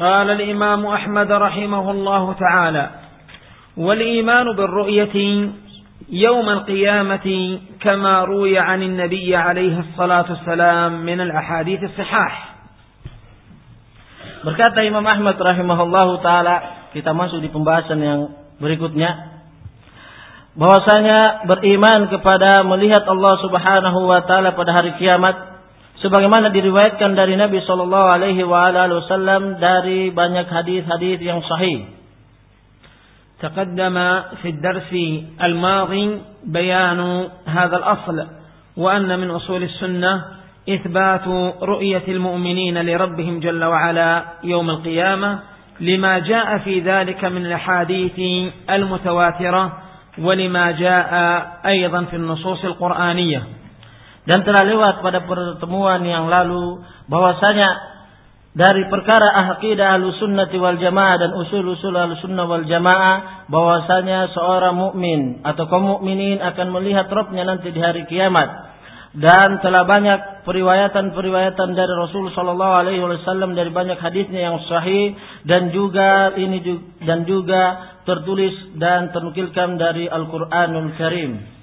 قال الإمام أحمد رحمه الله تعالى والإيمان بالرؤية يوم القيامة كما روي عن النبي عليه الصلاة والسلام من الأحاديث الصحاح Berkata Imam Ahmad rahimahullahu taala, kita masuk di pembahasan yang berikutnya. Bahwasanya beriman kepada melihat Allah Subhanahu wa taala pada hari kiamat sebagaimana diriwayatkan dari Nabi sallallahu alaihi wasallam dari banyak hadis-hadis yang sahih. تقدم في الدرس الماضي بيان هذا الأصل وأن من أصول السنة إثبات رؤية المؤمنين لربهم جل وعلا يوم القيامة لما جاء في ذلك من الأحاديث المتواترة ولما جاء أيضا في النصوص القرآنية dan telah lewat pada pertemuan yang lalu bahwasanya dari perkara akidah sunnati wal jamaah dan usul-usul sunnah wal jamaah bahwasanya seorang mukmin atau kaum mukminin akan melihat Rabbnya nanti di hari kiamat dan telah banyak periwayatan-periwayatan dari Rasul sallallahu alaihi wasallam dari banyak hadisnya yang sahih dan juga ini dan juga tertulis dan ternukilkan dari Al-Qur'anul Karim.